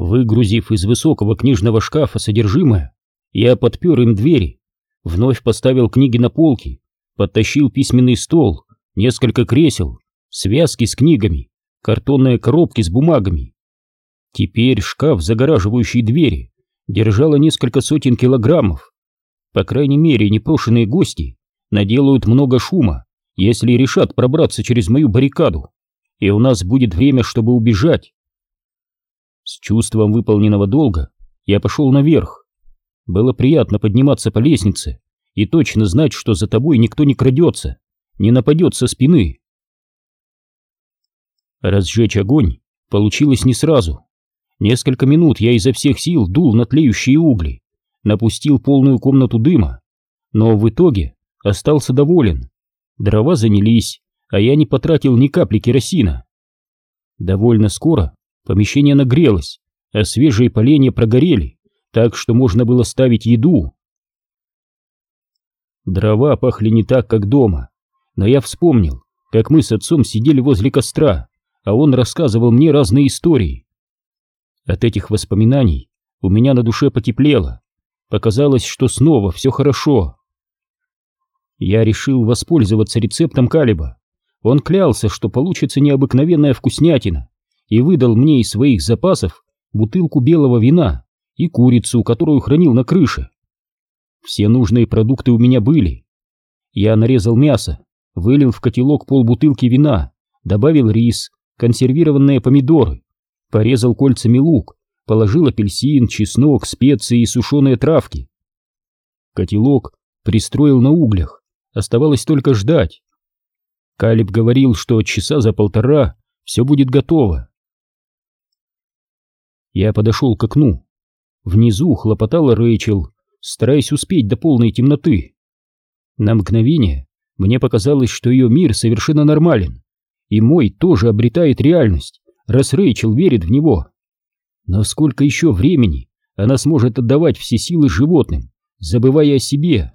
Выгрузив из высокого книжного шкафа содержимое, я подпер им двери, вновь поставил книги на полки, подтащил письменный стол, несколько кресел, связки с книгами, картонные коробки с бумагами. Теперь шкаф, загораживающий двери, держало несколько сотен килограммов. По крайней мере, непрошенные гости наделают много шума, если решат пробраться через мою баррикаду, и у нас будет время, чтобы убежать. С чувством выполненного долга я пошел наверх. Было приятно подниматься по лестнице и точно знать, что за тобой никто не крадется, не нападет со спины. Разжечь огонь получилось не сразу. Несколько минут я изо всех сил дул на тлеющие угли, напустил полную комнату дыма, но в итоге остался доволен. Дрова занялись, а я не потратил ни капли керосина. Довольно скоро помещение нагрелось, а свежие поленья прогорели, так что можно было ставить еду. Дрова пахли не так, как дома, но я вспомнил, как мы с отцом сидели возле костра, а он рассказывал мне разные истории. От этих воспоминаний у меня на душе потеплело. Показалось, что снова все хорошо. Я решил воспользоваться рецептом Калиба. Он клялся, что получится необыкновенная вкуснятина, и выдал мне из своих запасов бутылку белого вина и курицу, которую хранил на крыше. Все нужные продукты у меня были. Я нарезал мясо, вылил в котелок полбутылки вина, добавил рис, консервированные помидоры, порезал кольцами лук, положил апельсин, чеснок, специи и сушеные травки. Котелок пристроил на углях, оставалось только ждать. Калиб говорил, что часа за полтора все будет готово. Я подошел к окну. Внизу хлопотала Рэйчел, стараясь успеть до полной темноты. На мгновение мне показалось, что ее мир совершенно нормален, и мой тоже обретает реальность раз Рэйчел верит в него. Но сколько еще времени она сможет отдавать все силы животным, забывая о себе?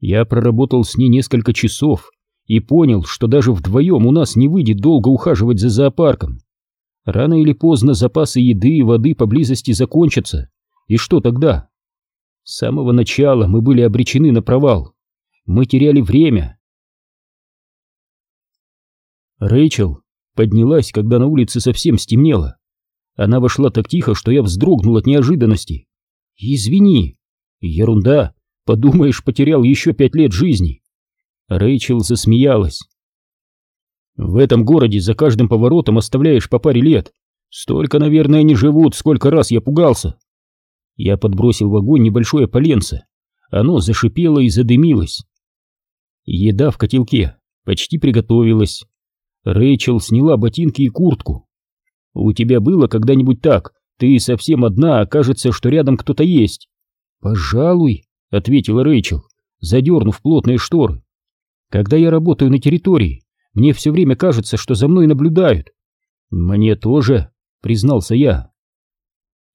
Я проработал с ней несколько часов и понял, что даже вдвоем у нас не выйдет долго ухаживать за зоопарком. Рано или поздно запасы еды и воды поблизости закончатся. И что тогда? С самого начала мы были обречены на провал. Мы теряли время. Рэйчел поднялась, когда на улице совсем стемнело. Она вошла так тихо, что я вздрогнул от неожиданности. «Извини». «Ерунда. Подумаешь, потерял еще пять лет жизни». Рэйчел засмеялась. «В этом городе за каждым поворотом оставляешь по паре лет. Столько, наверное, не живут, сколько раз я пугался». Я подбросил в огонь небольшое поленце. Оно зашипело и задымилось. Еда в котелке почти приготовилась. Рэйчел сняла ботинки и куртку. «У тебя было когда-нибудь так? Ты совсем одна, а кажется, что рядом кто-то есть». «Пожалуй», — ответила Рэйчел, задернув плотные шторы. «Когда я работаю на территории, мне все время кажется, что за мной наблюдают». «Мне тоже», — признался я.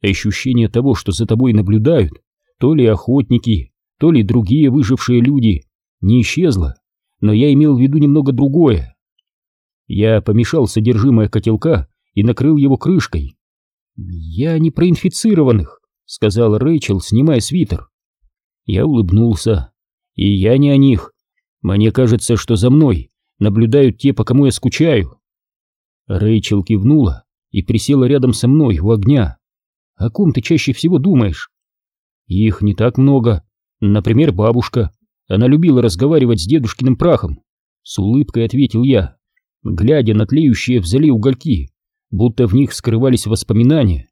Ощущение того, что за тобой наблюдают, то ли охотники, то ли другие выжившие люди, не исчезло, но я имел в виду немного другое. Я помешал содержимое котелка и накрыл его крышкой. «Я не про инфицированных», — сказал Рэйчел, снимая свитер. Я улыбнулся. «И я не о них. Мне кажется, что за мной наблюдают те, по кому я скучаю». Рэйчел кивнула и присела рядом со мной у огня. «О ком ты чаще всего думаешь?» «Их не так много. Например, бабушка. Она любила разговаривать с дедушкиным прахом». С улыбкой ответил я глядя на тлеющие в зале угольки, будто в них скрывались воспоминания.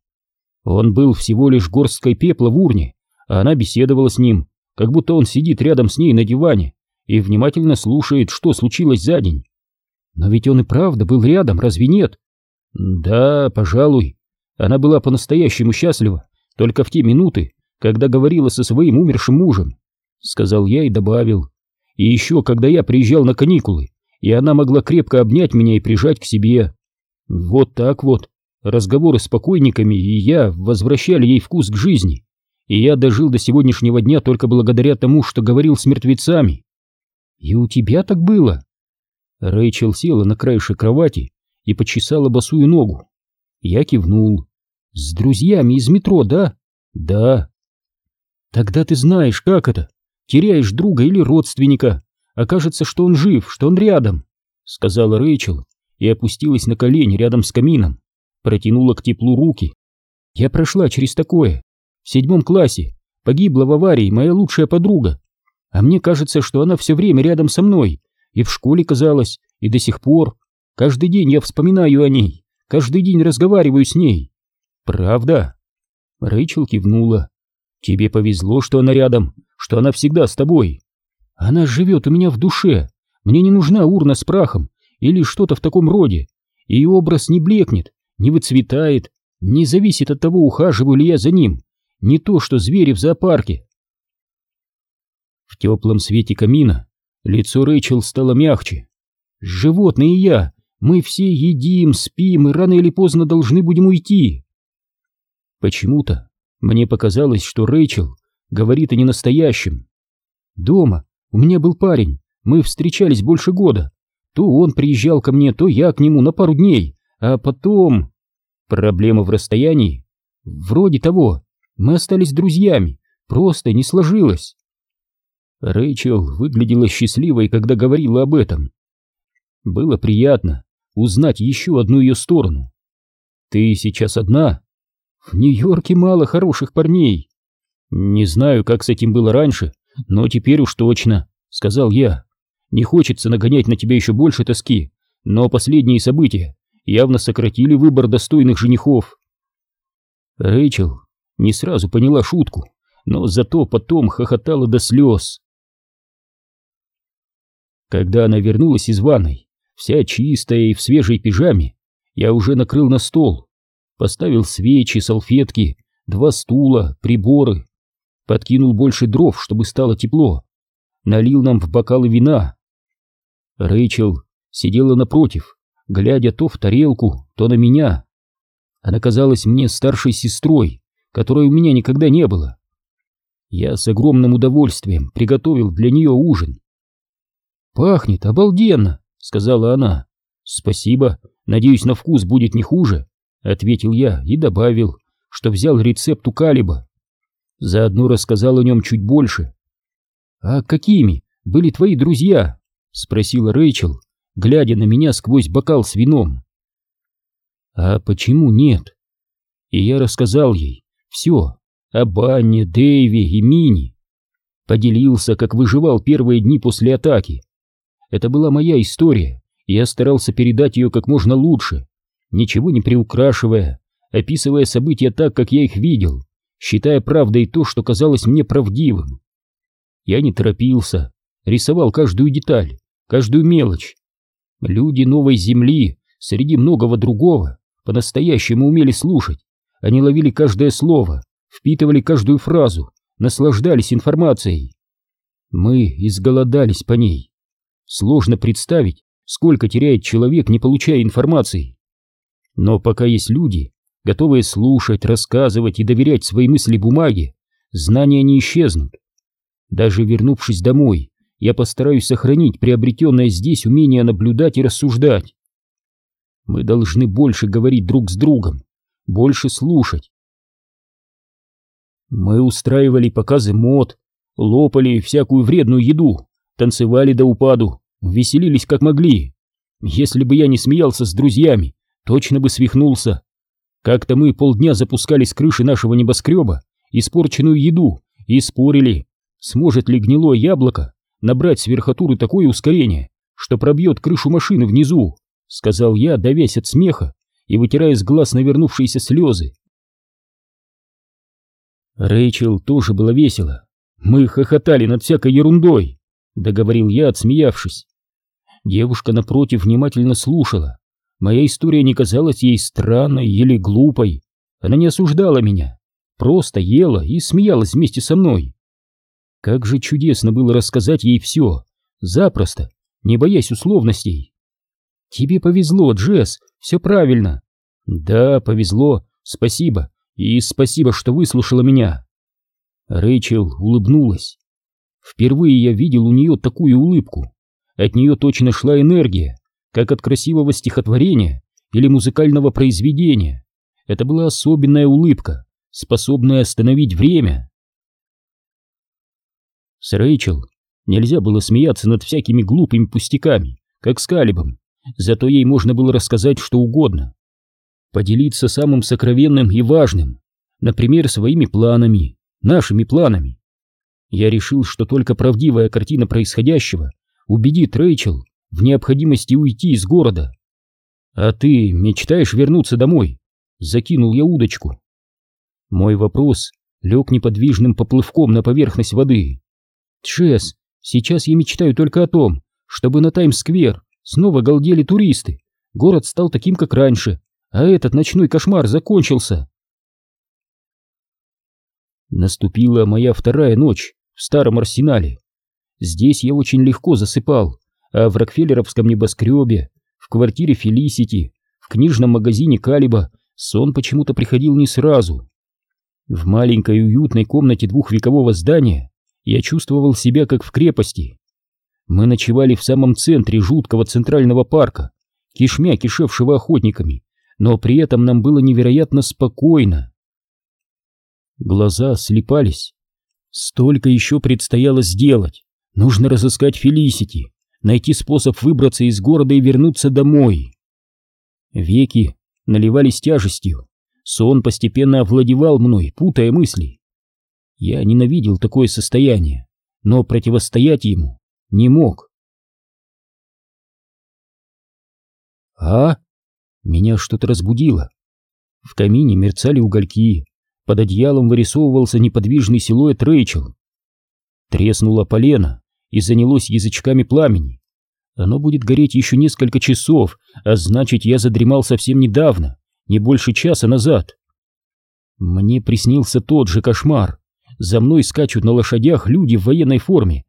Он был всего лишь горсткой пепла в урне, а она беседовала с ним, как будто он сидит рядом с ней на диване и внимательно слушает, что случилось за день. Но ведь он и правда был рядом, разве нет? Да, пожалуй. Она была по-настоящему счастлива только в те минуты, когда говорила со своим умершим мужем, сказал я и добавил. И еще, когда я приезжал на каникулы, и она могла крепко обнять меня и прижать к себе. Вот так вот. Разговоры с покойниками и я возвращали ей вкус к жизни, и я дожил до сегодняшнего дня только благодаря тому, что говорил с мертвецами. И у тебя так было? Рэйчел села на краешек кровати и почесала босую ногу. Я кивнул. С друзьями из метро, да? Да. Тогда ты знаешь, как это. Теряешь друга или родственника. Окажется, что он жив, что он рядом, сказала Рэйчел и опустилась на колени рядом с камином, протянула к теплу руки. Я прошла через такое. В седьмом классе погибла в аварии моя лучшая подруга. А мне кажется, что она все время рядом со мной. И в школе казалось, и до сих пор. Каждый день я вспоминаю о ней. Каждый день разговариваю с ней. Правда? Рэйчел кивнула. Тебе повезло, что она рядом, что она всегда с тобой. Она живет у меня в душе. Мне не нужна урна с прахом или что-то в таком роде. Ее образ не блекнет, не выцветает, не зависит от того, ухаживаю ли я за ним. Не то, что звери в зоопарке. В теплом свете камина лицо Рэйчел стало мягче. Животные и я, мы все едим, спим и рано или поздно должны будем уйти. Почему-то мне показалось, что Рэйчел говорит о ненастоящем. Дома у меня был парень, мы встречались больше года. То он приезжал ко мне, то я к нему на пару дней, а потом... Проблема в расстоянии? Вроде того. Мы остались друзьями, просто не сложилось. Рэйчел выглядела счастливой, когда говорила об этом. Было приятно узнать еще одну ее сторону. Ты сейчас одна? В Нью-Йорке мало хороших парней. Не знаю, как с этим было раньше, но теперь уж точно, сказал я. Не хочется нагонять на тебя еще больше тоски, но последние события явно сократили выбор достойных женихов. Рэйчел не сразу поняла шутку, но зато потом хохотала до слез. Когда она вернулась из ванной, вся чистая и в свежей пижаме, я уже накрыл на стол, поставил свечи, салфетки, два стула, приборы, подкинул больше дров, чтобы стало тепло, налил нам в бокалы вина. Рэйчел сидела напротив, глядя то в тарелку, то на меня. Она казалась мне старшей сестрой, которой у меня никогда не было. Я с огромным удовольствием приготовил для нее ужин. «Пахнет обалденно», — сказала она. «Спасибо, надеюсь, на вкус будет не хуже», — ответил я и добавил, что взял рецепт у Калиба. Заодно рассказал о нем чуть больше. «А какими были твои друзья?» — спросила Рэйчел, глядя на меня сквозь бокал с вином. «А почему нет?» И я рассказал ей, все, о Банне, Дэйве и Мини. Поделился, как выживал первые дни после атаки. Это была моя история, и я старался передать ее как можно лучше, ничего не приукрашивая, описывая события так, как я их видел, считая правдой то, что казалось мне правдивым. Я не торопился, рисовал каждую деталь, каждую мелочь. Люди новой земли, среди многого другого, по-настоящему умели слушать, они ловили каждое слово, впитывали каждую фразу, наслаждались информацией. Мы изголодались по ней. Сложно представить, сколько теряет человек, не получая информации. Но пока есть люди, готовые слушать, рассказывать и доверять свои мысли бумаге, знания не исчезнут. Даже вернувшись домой, я постараюсь сохранить приобретенное здесь умение наблюдать и рассуждать. Мы должны больше говорить друг с другом, больше слушать. Мы устраивали показы мод, лопали всякую вредную еду, танцевали до упаду, веселились как могли. Если бы я не смеялся с друзьями, точно бы свихнулся. Как-то мы полдня запускали с крыши нашего небоскреба испорченную еду и спорили, сможет ли гнилое яблоко набрать с верхотуры такое ускорение, что пробьет крышу машины внизу, сказал я, давясь от смеха и вытирая с глаз навернувшиеся слезы. Рэйчел тоже было весело. Мы хохотали над всякой ерундой, договорил я, отсмеявшись. Девушка напротив внимательно слушала. Моя история не казалась ей странной или глупой. Она не осуждала меня, просто ела и смеялась вместе со мной. Как же чудесно было рассказать ей все, запросто, не боясь условностей. «Тебе повезло, Джесс, все правильно». «Да, повезло, спасибо, и спасибо, что выслушала меня». Рэйчел улыбнулась. Впервые я видел у нее такую улыбку. От нее точно шла энергия, как от красивого стихотворения или музыкального произведения. это была особенная улыбка, способная остановить время. С Рэйчел нельзя было смеяться над всякими глупыми пустяками, как с Калибом, зато ей можно было рассказать что угодно. Поделиться самым сокровенным и важным, например, своими планами, нашими планами. Я решил, что только правдивая картина происходящего убедит Рэйчел в необходимости уйти из города. «А ты мечтаешь вернуться домой?» Закинул я удочку. Мой вопрос лег неподвижным поплывком на поверхность воды. «Джесс, сейчас я мечтаю только о том, чтобы на Таймс-сквер снова галдели туристы. Город стал таким, как раньше, а этот ночной кошмар закончился». Наступила моя вторая ночь в старом арсенале. Здесь я очень легко засыпал, а в Рокфеллеровском небоскребе, в квартире Фелисити, в книжном магазине Калиба сон почему-то приходил не сразу. В маленькой уютной комнате двухвекового здания я чувствовал себя как в крепости. Мы ночевали в самом центре жуткого центрального парка, кишмя кишевшего охотниками, но при этом нам было невероятно спокойно. Глаза слепались. Столько еще предстояло сделать. Нужно разыскать Фелисити, найти способ выбраться из города и вернуться домой. Веки наливались тяжестью, сон постепенно овладевал мной, путая мысли. Я ненавидел такое состояние, но противостоять ему не мог. А? Меня что-то разбудило. В камине мерцали угольки, под одеялом вырисовывался неподвижный силуэт Рэйчел. Треснуло полено и занялось язычками пламени. Оно будет гореть еще несколько часов, а значит, я задремал совсем недавно, не больше часа назад. Мне приснился тот же кошмар. За мной скачут на лошадях люди в военной форме,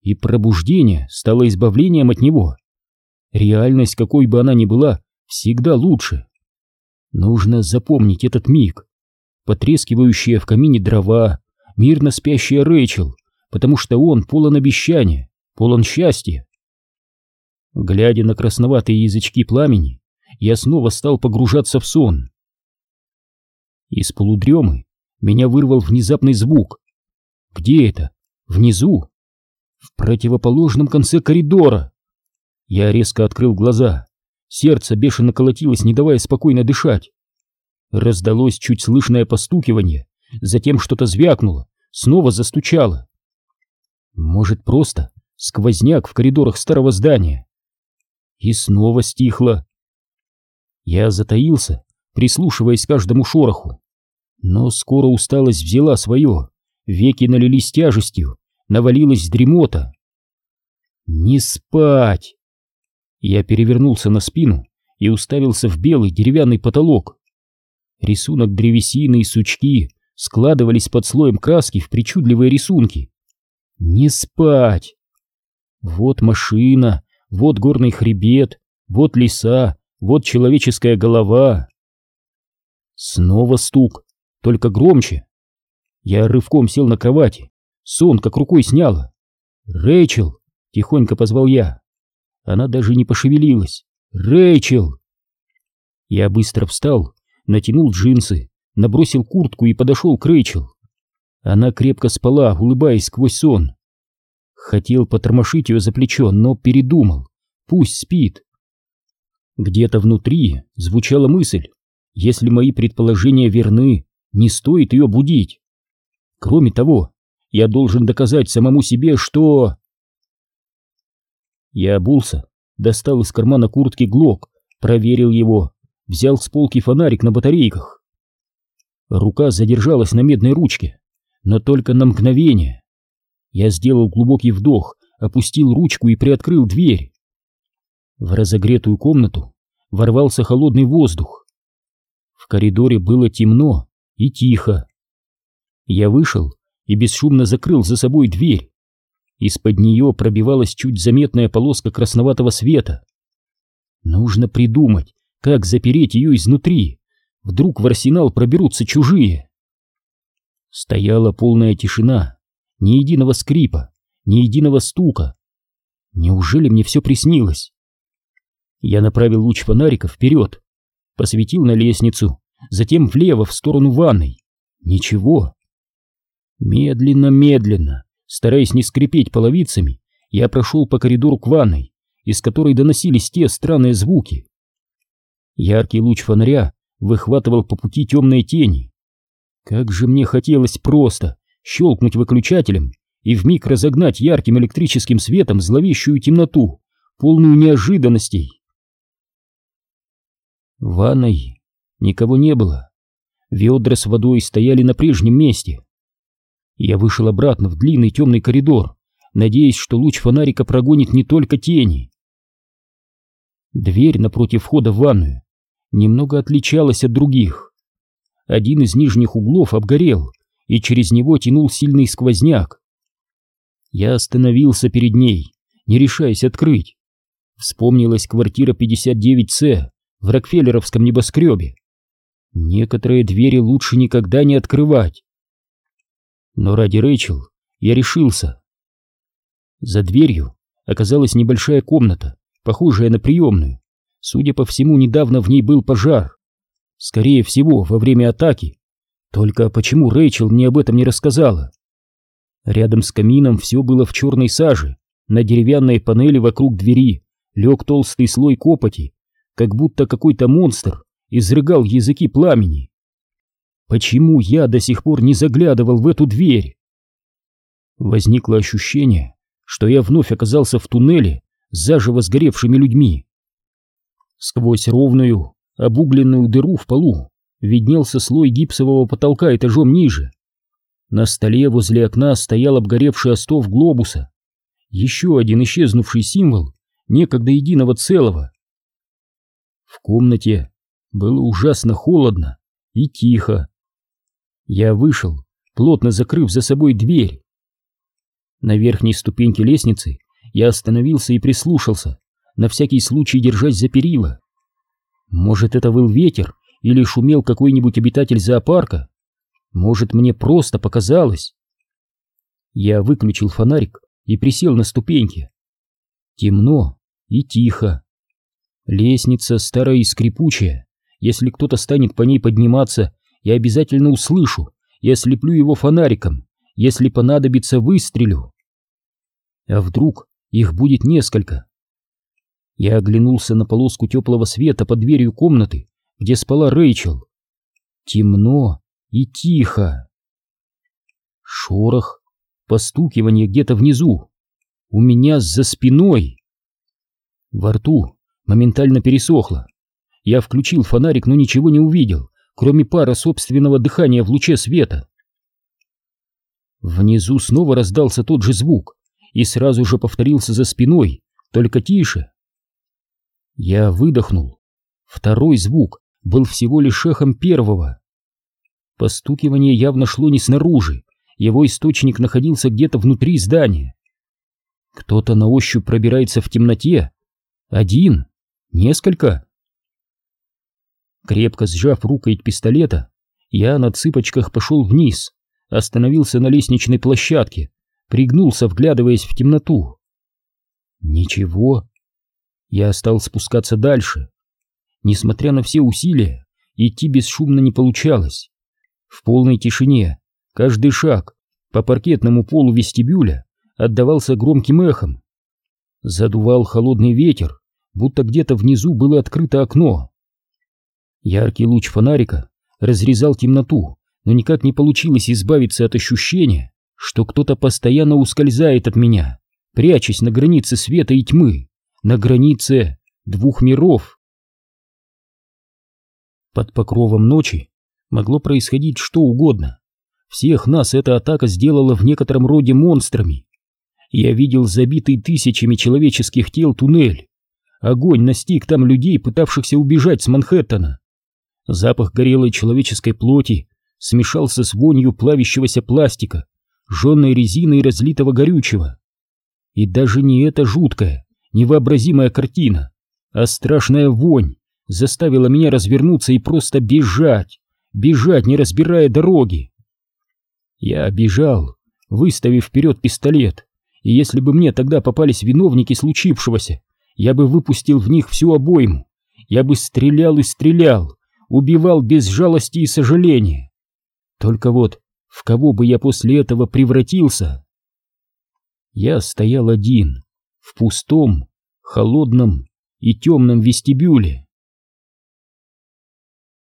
и пробуждение стало избавлением от него. Реальность, какой бы она ни была, всегда лучше. Нужно запомнить этот миг. Потрескивающие в камине дрова, мирно спящая Рэйчел, потому что он полон обещания, полон счастья. Глядя на красноватые язычки пламени, я снова стал погружаться в сон. Из полудремы меня вырвал внезапный звук. Где это? Внизу? В противоположном конце коридора. Я резко открыл глаза. Сердце бешено колотилось, не давая спокойно дышать. Раздалось чуть слышное постукивание, затем что-то звякнуло, снова застучало. Может, просто сквозняк в коридорах старого здания и снова стихло. Я затаился, прислушиваясь к каждому шороху. Но скоро усталость взяла свое, веки налились тяжестью, навалилась дремота. «Не спать!» Я перевернулся на спину и уставился в белый деревянный потолок. Рисунок древесины и сучки складывались под слоем краски в причудливые рисунки. «Не спать!» Вот машина, вот горный хребет, вот леса, вот человеческая голова. Снова стук, только громче. Я рывком сел на кровати, сон как рукой сняло. «Рэйчел!» — тихонько позвал я. Она даже не пошевелилась. «Рэйчел!» Я быстро встал, натянул джинсы, набросил куртку и подошел к Рэйчел. Она крепко спала, улыбаясь сквозь сон. Хотел потормошить ее за плечо, но передумал. Пусть спит. Где-то внутри звучала мысль, если мои предположения верны, не стоит ее будить. Кроме того, я должен доказать самому себе, что... Я обулся, достал из кармана куртки глок, проверил его, взял с полки фонарик на батарейках. Рука задержалась на медной ручке, но только на мгновение. Я сделал глубокий вдох, опустил ручку и приоткрыл дверь. В разогретую комнату ворвался холодный воздух. В коридоре было темно и тихо. Я вышел и бесшумно закрыл за собой дверь. Из-под нее пробивалась чуть заметная полоска красноватого света. Нужно придумать, как запереть ее изнутри. Вдруг в арсенал проберутся чужие. Стояла полная тишина, ни единого скрипа, ни единого стука. Неужели мне все приснилось? Я направил луч фонарика вперед, посветил на лестницу, затем влево, в сторону ванной. Ничего. Медленно-медленно, стараясь не скрипеть половицами, я прошел по коридору к ванной, из которой доносились те странные звуки. Яркий луч фонаря выхватывал по пути темные тени. Как же мне хотелось просто щелкнуть выключателем и вмиг разогнать ярким электрическим светом зловещую темноту, полную неожиданностей. В ванной никого не было. Ведра с водой стояли на прежнем месте. Я вышел обратно в длинный темный коридор, надеясь, что луч фонарика прогонит не только тени. Дверь напротив входа в ванную немного отличалась от других. Один из нижних углов обгорел, и через него тянул сильный сквозняк. Я остановился перед ней, не решаясь открыть. Вспомнилась квартира 59С в Рокфеллеровском небоскребе. Некоторые двери лучше никогда не открывать. Но ради Рэйчел я решился. За дверью оказалась небольшая комната, похожая на приемную. Судя по всему, недавно в ней был пожар. Скорее всего, во время атаки. Только почему Рэйчел мне об этом не рассказала? Рядом с камином все было в черной саже. На деревянной панели вокруг двери лег толстый слой копоти, как будто какой-то монстр изрыгал языки пламени. Почему я до сих пор не заглядывал в эту дверь? Возникло ощущение, что я вновь оказался в туннеле с заживо сгоревшими людьми. Сквозь ровную, обугленную дыру в полу виднелся слой гипсового потолка этажом ниже. На столе возле окна стоял обгоревший остов глобуса. Еще один исчезнувший символ некогда единого целого. В комнате было ужасно холодно и тихо. Я вышел, плотно закрыв за собой дверь. На верхней ступеньке лестницы я остановился и прислушался, на всякий случай держась за перила. Может, это был ветер или шумел какой-нибудь обитатель зоопарка? Может, мне просто показалось? Я выключил фонарик и присел на ступеньки. Темно и тихо. Лестница старая и скрипучая. Если кто-то станет по ней подниматься, я обязательно услышу и ослеплю его фонариком. Если понадобится, выстрелю. А вдруг их будет несколько? Я оглянулся на полоску теплого света под дверью комнаты, где спала Рэйчел. Темно и тихо. Шорох, постукивание где-то внизу. У меня за спиной. Во рту моментально пересохло. Я включил фонарик, но ничего не увидел, кроме пара собственного дыхания в луче света. Внизу снова раздался тот же звук и сразу же повторился за спиной, только тише. Я выдохнул. Второй звук был всего лишь эхом первого. Постукивание явно шло не снаружи, его источник находился где-то внутри здания. Кто-то на ощупь пробирается в темноте. Один? Несколько? Крепко сжав рукоять пистолета, я на цыпочках пошел вниз, остановился на лестничной площадке, пригнулся, вглядываясь в темноту. Ничего. Я стал спускаться дальше. Несмотря на все усилия, идти бесшумно не получалось. В полной тишине каждый шаг по паркетному полу вестибюля отдавался громким эхом. Задувал холодный ветер, будто где-то внизу было открыто окно. Яркий луч фонарика разрезал темноту, но никак не получилось избавиться от ощущения, что кто-то постоянно ускользает от меня, прячась на границе света и тьмы, на границе двух миров. Под покровом ночи могло происходить что угодно. Всех нас эта атака сделала в некотором роде монстрами. Я видел забитый тысячами человеческих тел туннель. Огонь настиг там людей, пытавшихся убежать с Манхэттена. Запах горелой человеческой плоти смешался с вонью плавящегося пластика, жженной резины и разлитого горючего. И даже не эта жуткая, невообразимая картина, а страшная вонь заставила меня развернуться и просто бежать, бежать, не разбирая дороги. Я бежал, выставив вперед пистолет, и если бы мне тогда попались виновники случившегося, я бы выпустил в них всю обойму, я бы стрелял и стрелял, убивал без жалости и сожаления. Только вот в кого бы я после этого превратился? Я стоял один, в пустом, холодном и темном вестибюле.